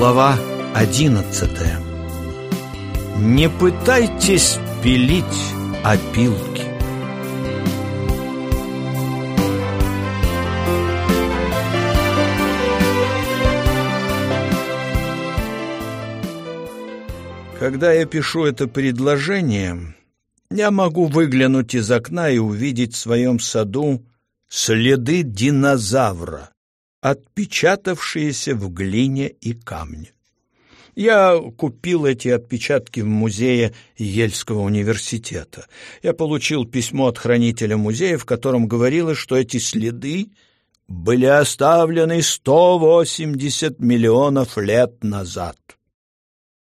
Глава одиннадцатая. Не пытайтесь пилить опилки. Когда я пишу это предложение, я могу выглянуть из окна и увидеть в своем саду следы динозавра, отпечатавшиеся в глине и камне. Я купил эти отпечатки в музее Ельского университета. Я получил письмо от хранителя музея, в котором говорилось, что эти следы были оставлены 180 миллионов лет назад.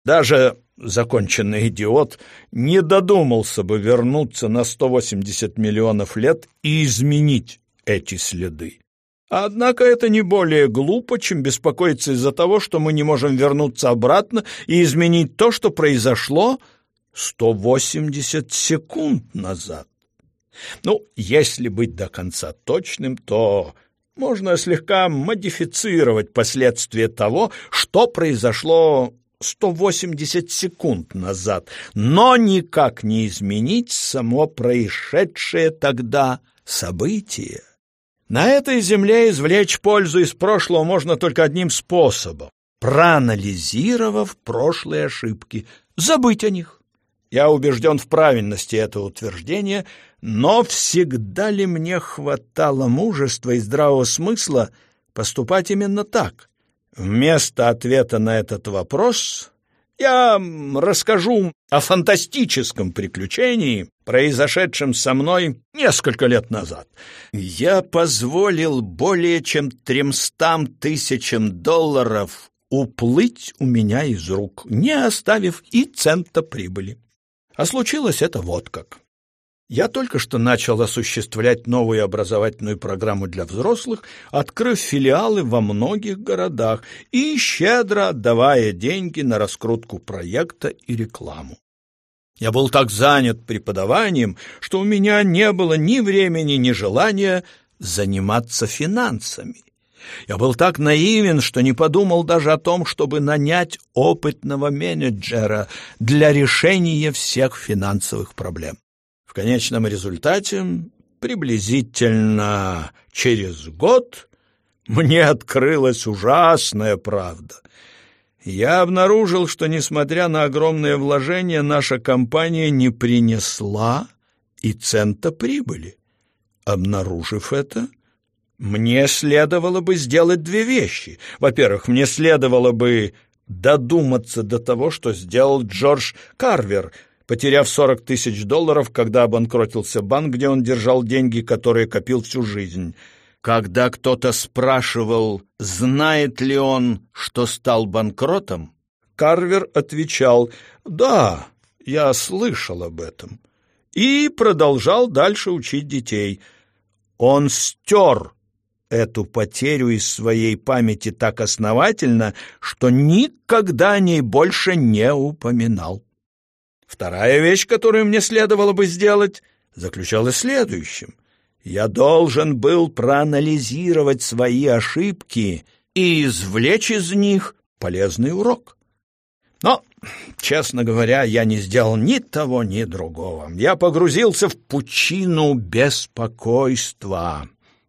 Даже законченный идиот, не додумался бы вернуться на 180 миллионов лет и изменить эти следы. Однако это не более глупо, чем беспокоиться из-за того, что мы не можем вернуться обратно и изменить то, что произошло 180 секунд назад. Ну, если быть до конца точным, то можно слегка модифицировать последствия того, что произошло 180 секунд назад, но никак не изменить само происшедшее тогда событие. На этой земле извлечь пользу из прошлого можно только одним способом — проанализировав прошлые ошибки, забыть о них. Я убежден в правильности этого утверждения, но всегда ли мне хватало мужества и здравого смысла поступать именно так? Вместо ответа на этот вопрос я расскажу о фантастическом приключении, произошедшем со мной несколько лет назад. Я позволил более чем тремстам тысячам долларов уплыть у меня из рук, не оставив и цента прибыли. А случилось это вот как. Я только что начал осуществлять новую образовательную программу для взрослых, открыв филиалы во многих городах и щедро отдавая деньги на раскрутку проекта и рекламу. Я был так занят преподаванием, что у меня не было ни времени, ни желания заниматься финансами. Я был так наивен, что не подумал даже о том, чтобы нанять опытного менеджера для решения всех финансовых проблем конечном результате, приблизительно через год, мне открылась ужасная правда. Я обнаружил, что, несмотря на огромные вложения, наша компания не принесла и цента прибыли. Обнаружив это, мне следовало бы сделать две вещи. Во-первых, мне следовало бы додуматься до того, что сделал Джордж Карвер — потеряв 40 тысяч долларов, когда обанкротился банк, где он держал деньги, которые копил всю жизнь. Когда кто-то спрашивал, знает ли он, что стал банкротом, Карвер отвечал «Да, я слышал об этом» и продолжал дальше учить детей. Он стер эту потерю из своей памяти так основательно, что никогда о ней больше не упоминал. Вторая вещь, которую мне следовало бы сделать, заключалась в следующем. Я должен был проанализировать свои ошибки и извлечь из них полезный урок. Но, честно говоря, я не сделал ни того, ни другого. Я погрузился в пучину беспокойства.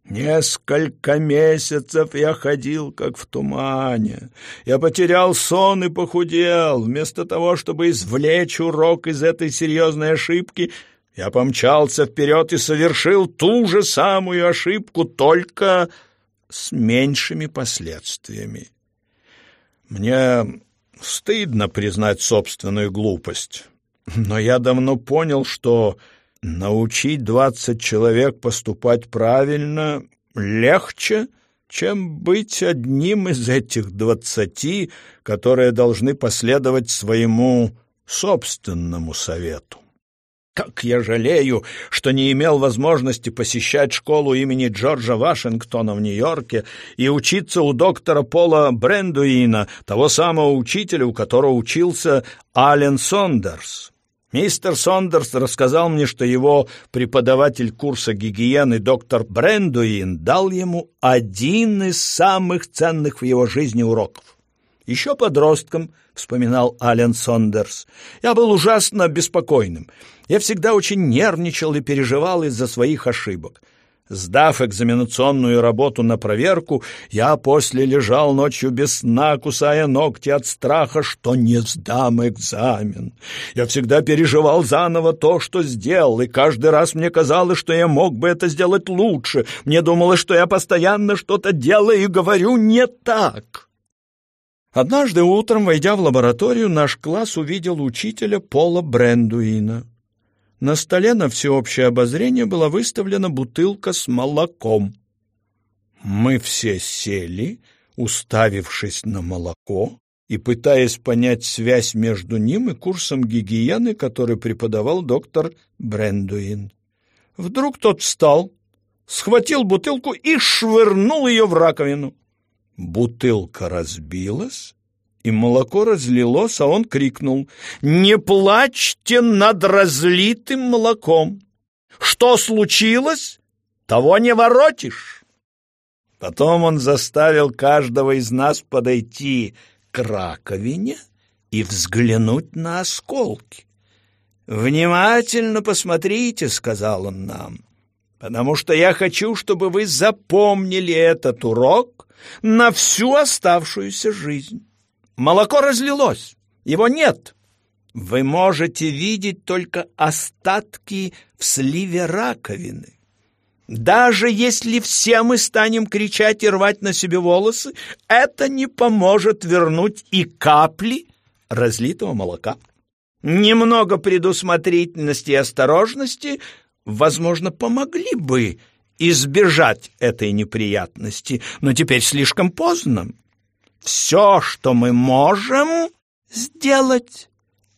Несколько месяцев я ходил, как в тумане. Я потерял сон и похудел. Вместо того, чтобы извлечь урок из этой серьезной ошибки, я помчался вперед и совершил ту же самую ошибку, только с меньшими последствиями. Мне стыдно признать собственную глупость, но я давно понял, что Научить двадцать человек поступать правильно легче, чем быть одним из этих двадцати, которые должны последовать своему собственному совету. Как я жалею, что не имел возможности посещать школу имени Джорджа Вашингтона в Нью-Йорке и учиться у доктора Пола Брендуина, того самого учителя, у которого учился Ален Сондерс. Мистер Сондерс рассказал мне, что его преподаватель курса гигиены доктор Брендуин дал ему один из самых ценных в его жизни уроков. Еще подростком, вспоминал Ален Сондерс, я был ужасно беспокойным. Я всегда очень нервничал и переживал из-за своих ошибок. Сдав экзаменационную работу на проверку, я после лежал ночью без сна, кусая ногти от страха, что не сдам экзамен. Я всегда переживал заново то, что сделал, и каждый раз мне казалось, что я мог бы это сделать лучше. Мне думалось, что я постоянно что-то делаю и говорю не так. Однажды утром, войдя в лабораторию, наш класс увидел учителя Пола Брендуина. На столе на всеобщее обозрение была выставлена бутылка с молоком. Мы все сели, уставившись на молоко и пытаясь понять связь между ним и курсом гигиены, который преподавал доктор Брендуин. Вдруг тот встал, схватил бутылку и швырнул ее в раковину. Бутылка разбилась, и молоко разлилось, а он крикнул «Не плачьте над разлитым молоком! Что случилось? Того не воротишь!» Потом он заставил каждого из нас подойти к раковине и взглянуть на осколки. «Внимательно посмотрите», — сказал он нам, — «потому что я хочу, чтобы вы запомнили этот урок на всю оставшуюся жизнь». Молоко разлилось, его нет. Вы можете видеть только остатки в сливе раковины. Даже если все мы станем кричать и рвать на себе волосы, это не поможет вернуть и капли разлитого молока. Немного предусмотрительности и осторожности, возможно, помогли бы избежать этой неприятности, но теперь слишком поздно. Все, что мы можем сделать,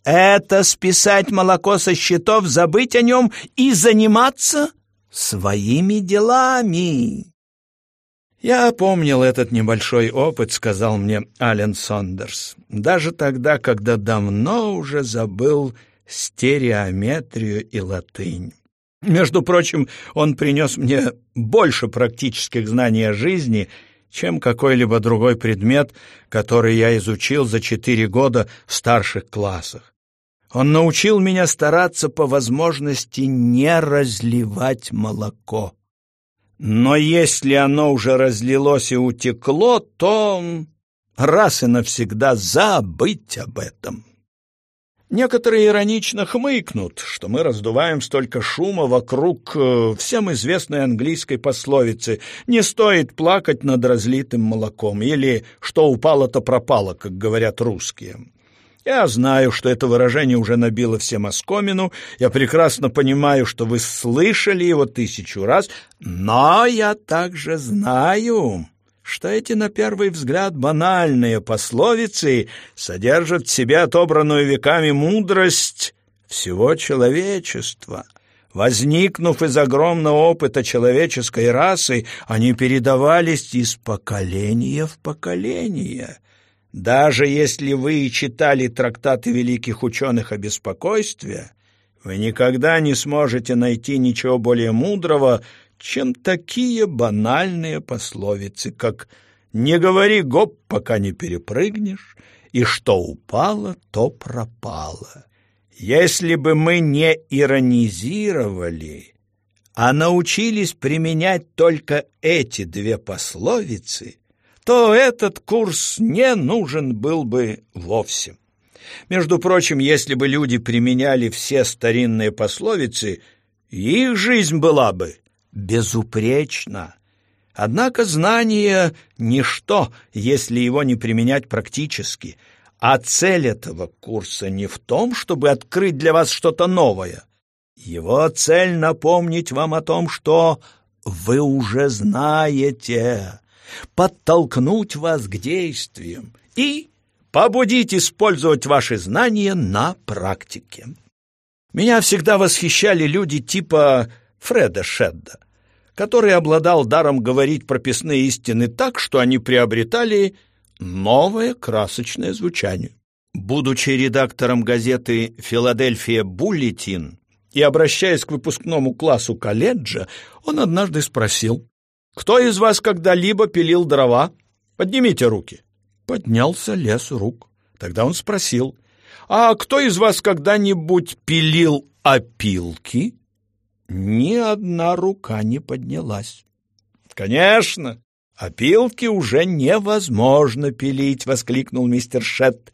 это списать молоко со счетов, забыть о нем и заниматься своими делами. «Я помнил этот небольшой опыт», — сказал мне Ален Сондерс, «даже тогда, когда давно уже забыл стереометрию и латынь. Между прочим, он принес мне больше практических знаний о жизни — чем какой-либо другой предмет, который я изучил за четыре года в старших классах. Он научил меня стараться по возможности не разливать молоко. Но если оно уже разлилось и утекло, то раз и навсегда забыть об этом. Некоторые иронично хмыкнут, что мы раздуваем столько шума вокруг э, всем известной английской пословицы «не стоит плакать над разлитым молоком» или «что упало, то пропало», как говорят русские. Я знаю, что это выражение уже набило всем оскомину, я прекрасно понимаю, что вы слышали его тысячу раз, но я также знаю, что эти, на первый взгляд, банальные пословицы содержат в себе отобранную веками мудрость всего человечества. Возникнув из огромного опыта человеческой расы, они передавались из поколения в поколение. Даже если вы читали трактаты великих ученых о беспокойстве, вы никогда не сможете найти ничего более мудрого, чем такие банальные пословицы, как «не говори гоп, пока не перепрыгнешь», и «что упало, то пропало». Если бы мы не иронизировали, а научились применять только эти две пословицы, то этот курс не нужен был бы вовсе. Между прочим, если бы люди применяли все старинные пословицы, их жизнь была бы безупречно. Однако знание — ничто, если его не применять практически, а цель этого курса не в том, чтобы открыть для вас что-то новое. Его цель — напомнить вам о том, что вы уже знаете, подтолкнуть вас к действиям и побудить использовать ваши знания на практике. Меня всегда восхищали люди типа Фреда Шедда, который обладал даром говорить прописные истины так, что они приобретали новое красочное звучание. Будучи редактором газеты «Филадельфия Буллетин» и обращаясь к выпускному классу колледжа, он однажды спросил, «Кто из вас когда-либо пилил дрова? Поднимите руки». поднялся лес рук. Тогда он спросил, «А кто из вас когда-нибудь пилил опилки?» Ни одна рука не поднялась. «Конечно, опилки уже невозможно пилить!» — воскликнул мистер Шетт.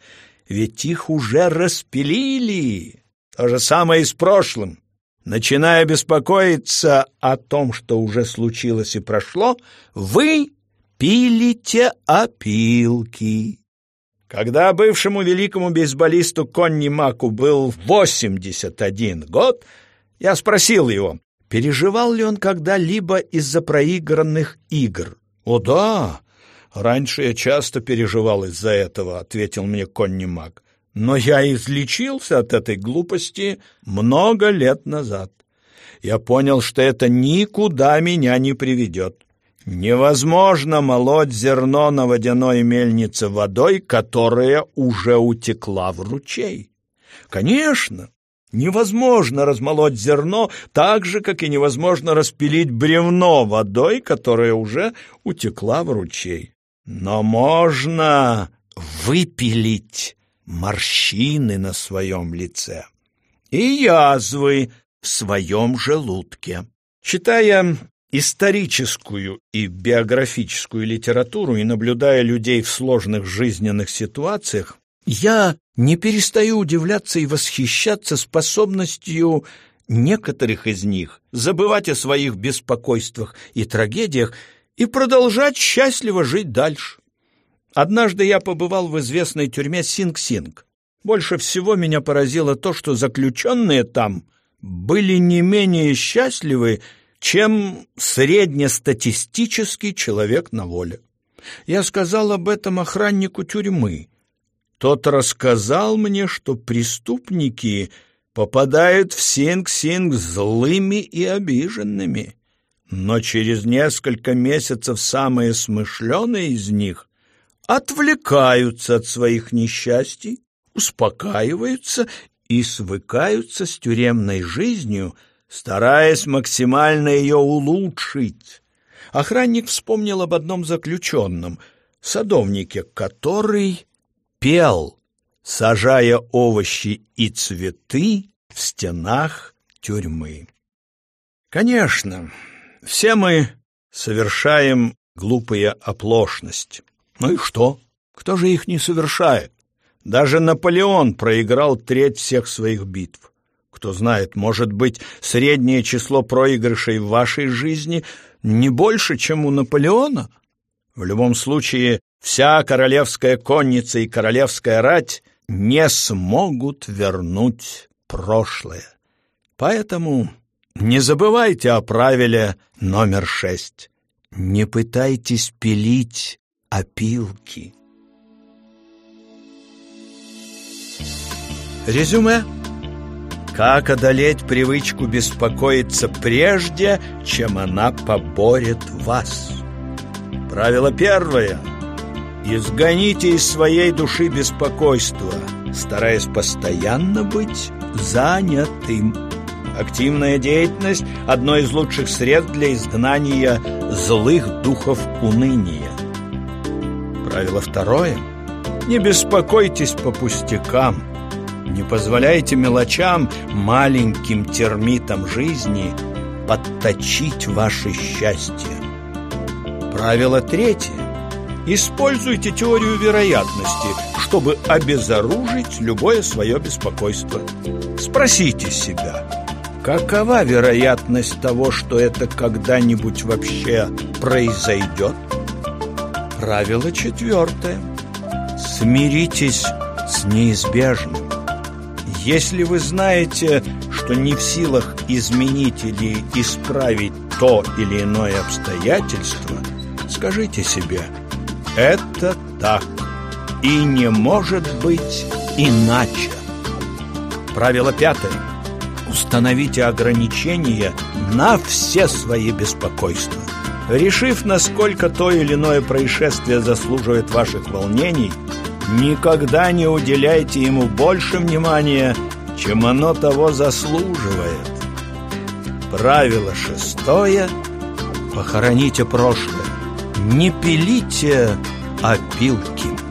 «Ведь их уже распилили!» То же самое и с прошлым. Начиная беспокоиться о том, что уже случилось и прошло, вы пилите опилки. Когда бывшему великому бейсболисту Конни Маку был 81 год, я спросил его, переживал ли он когда-либо из-за проигранных игр. «О да, раньше я часто переживал из-за этого», — ответил мне Конни Мак. «Но я излечился от этой глупости много лет назад. Я понял, что это никуда меня не приведет. Невозможно молоть зерно на водяной мельнице водой, которая уже утекла в ручей. Конечно, невозможно размолоть зерно так же, как и невозможно распилить бревно водой, которая уже утекла в ручей. Но можно выпилить морщины на своем лице и язвы в своем желудке. Читая историческую и биографическую литературу и наблюдая людей в сложных жизненных ситуациях, я не перестаю удивляться и восхищаться способностью некоторых из них забывать о своих беспокойствах и трагедиях и продолжать счастливо жить дальше. Однажды я побывал в известной тюрьме Синг-Синг. Больше всего меня поразило то, что заключенные там были не менее счастливы, чем среднестатистический человек на воле. Я сказал об этом охраннику тюрьмы. Тот рассказал мне, что преступники попадают в Синг-Синг злыми и обиженными. Но через несколько месяцев самые смышленые из них отвлекаются от своих несчастий, успокаиваются и свыкаются с тюремной жизнью – стараясь максимально ее улучшить. Охранник вспомнил об одном заключенном, садовнике, который пел, сажая овощи и цветы в стенах тюрьмы. Конечно, все мы совершаем глупые оплошности. Ну и что? Кто же их не совершает? Даже Наполеон проиграл треть всех своих битв. Кто знает, может быть, среднее число проигрышей в вашей жизни не больше, чем у Наполеона? В любом случае, вся королевская конница и королевская рать не смогут вернуть прошлое. Поэтому не забывайте о правиле номер шесть. Не пытайтесь пилить опилки. Резюме. Как одолеть привычку беспокоиться прежде, чем она поборет вас? Правило первое. Изгоните из своей души беспокойство, стараясь постоянно быть занятым. Активная деятельность – одно из лучших средств для изгнания злых духов уныния. Правило второе. Не беспокойтесь по пустякам – не позволяйте мелочам, маленьким термитам жизни подточить ваше счастье. Правило третье. Используйте теорию вероятности, чтобы обезоружить любое свое беспокойство. Спросите себя, какова вероятность того, что это когда-нибудь вообще произойдет? Правило четвертое. Смиритесь с неизбежным. Если вы знаете, что не в силах изменить или исправить то или иное обстоятельство, скажите себе «это так» и не может быть иначе. Правило пятое. Установите ограничения на все свои беспокойства. Решив, насколько то или иное происшествие заслуживает ваших волнений – Никогда не уделяйте ему больше внимания, чем оно того заслуживает. Правило шестое. Похороните прошлое. Не пилите опилки.